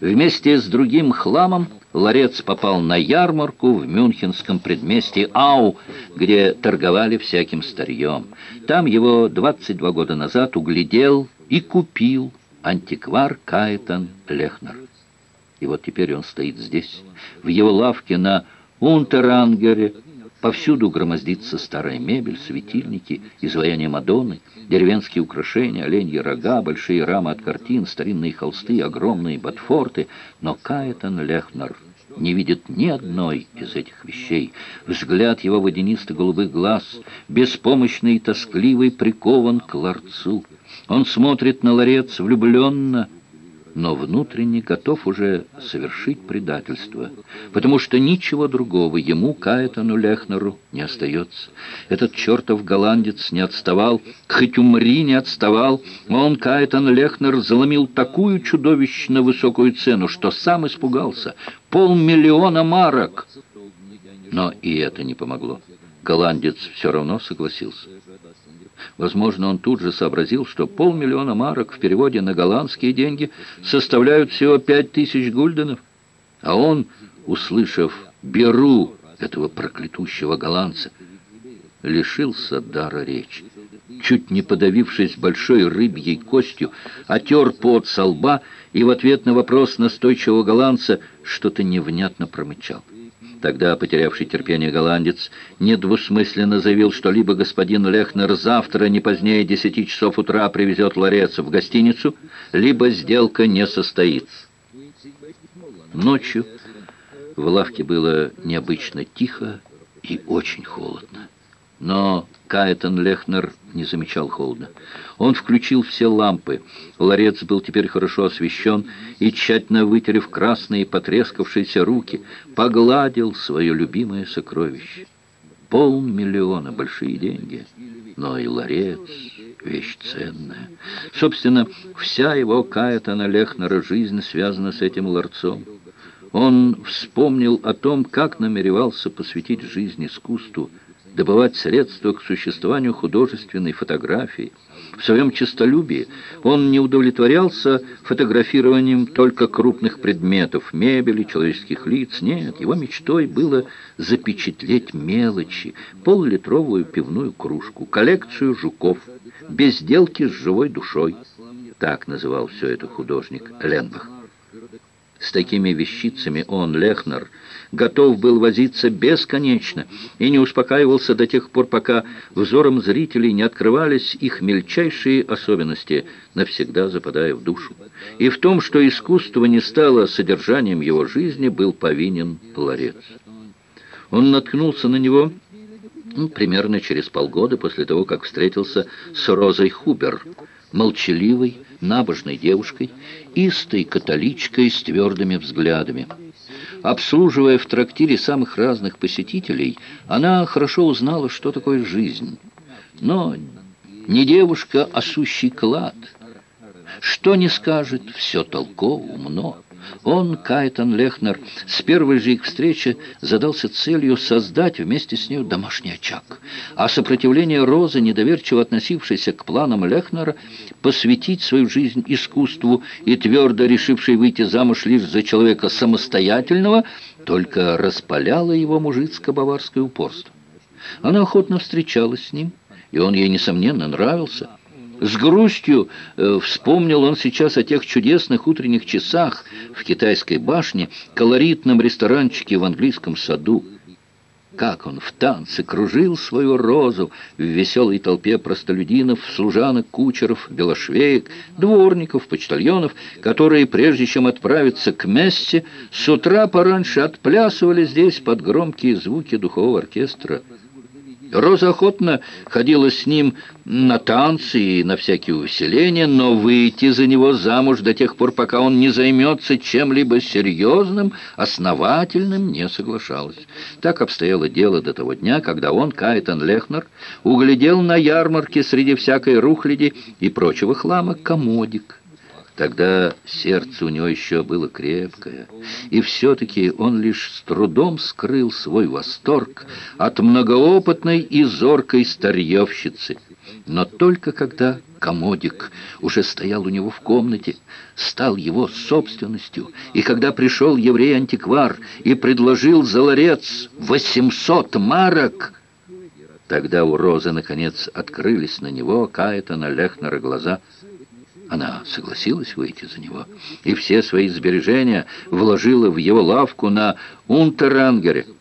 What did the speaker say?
Вместе с другим хламом ларец попал на ярмарку в мюнхенском предместье Ау, где торговали всяким старьем. Там его 22 года назад углядел и купил антиквар Каэтан Лехнер. И вот теперь он стоит здесь, в его лавке на Унтерангере, Повсюду громоздится старая мебель, светильники, изваяния Мадонны, деревенские украшения, оленьи рога, большие рамы от картин, старинные холсты, огромные ботфорты. Но Каэтан Лехнер не видит ни одной из этих вещей. Взгляд его водянисто-голубых глаз, беспомощный и тоскливый, прикован к ларцу. Он смотрит на ларец влюбленно, но внутренне готов уже совершить предательство, потому что ничего другого ему, Каэтану Лехнеру, не остается. Этот чертов голландец не отставал, хоть умри не отставал, он, Каэтан Лехнер, заломил такую чудовищно высокую цену, что сам испугался. Полмиллиона марок! Но и это не помогло. Голландец все равно согласился. Возможно, он тут же сообразил, что полмиллиона марок в переводе на голландские деньги составляют всего пять тысяч гульденов. А он, услышав «беру» этого проклятущего голландца, лишился дара речи. Чуть не подавившись большой рыбьей костью, отер пот со лба и в ответ на вопрос настойчивого голландца что-то невнятно промычал. Тогда потерявший терпение голландец недвусмысленно заявил, что либо господин Лехнер завтра не позднее десяти часов утра привезет ларец в гостиницу, либо сделка не состоится. Ночью в лавке было необычно тихо и очень холодно. Но Каэтан Лехнер не замечал холода. Он включил все лампы. Ларец был теперь хорошо освещен, и, тщательно вытерев красные потрескавшиеся руки, погладил свое любимое сокровище. Полмиллиона — большие деньги, но и ларец — вещь ценная. Собственно, вся его Каэтана Лехнера жизнь связана с этим ларцом. Он вспомнил о том, как намеревался посвятить жизнь искусству, добывать средства к существованию художественной фотографии. В своем честолюбии он не удовлетворялся фотографированием только крупных предметов, мебели, человеческих лиц. Нет, его мечтой было запечатлеть мелочи, полулитровую пивную кружку, коллекцию жуков, безделки с живой душой. Так называл все это художник Ленбах. С такими вещицами он, Лехнер, готов был возиться бесконечно и не успокаивался до тех пор, пока взором зрителей не открывались их мельчайшие особенности, навсегда западая в душу. И в том, что искусство не стало содержанием его жизни, был повинен ларец. Он наткнулся на него ну, примерно через полгода после того, как встретился с Розой Хубер – молчаливой, набожной девушкой, истой католичкой с твердыми взглядами. Обслуживая в трактире самых разных посетителей, она хорошо узнала, что такое жизнь. Но не девушка, а сущий клад. Что не скажет, все толково, умно. Он, Кайтон Лехнер, с первой же их встречи задался целью создать вместе с ней домашний очаг, а сопротивление Розы, недоверчиво относившейся к планам Лехнера, посвятить свою жизнь искусству и твердо решившей выйти замуж лишь за человека самостоятельного, только распаляло его мужицко-баварское упорство. Она охотно встречалась с ним, и он ей, несомненно, нравился – с грустью э, вспомнил он сейчас о тех чудесных утренних часах в китайской башне, колоритном ресторанчике в английском саду. Как он в танце кружил свою розу в веселой толпе простолюдинов, служанок, кучеров, белошвеек, дворников, почтальонов, которые, прежде чем отправиться к мессе, с утра пораньше отплясывали здесь под громкие звуки духового оркестра. Роза охотно ходила с ним на танцы и на всякие увеселения, но выйти за него замуж до тех пор, пока он не займется чем-либо серьезным, основательным, не соглашалась. Так обстояло дело до того дня, когда он, Кайтон Лехнер, углядел на ярмарке среди всякой рухляди и прочего хлама комодик. Тогда сердце у него еще было крепкое, и все-таки он лишь с трудом скрыл свой восторг от многоопытной и зоркой старьевщицы. Но только когда комодик уже стоял у него в комнате, стал его собственностью, и когда пришел еврей-антиквар и предложил за ларец 800 марок, тогда у Розы, наконец, открылись на него, Каэтана Лехнера глаза — она согласилась выйти за него и все свои сбережения вложила в его лавку на Унтерангере –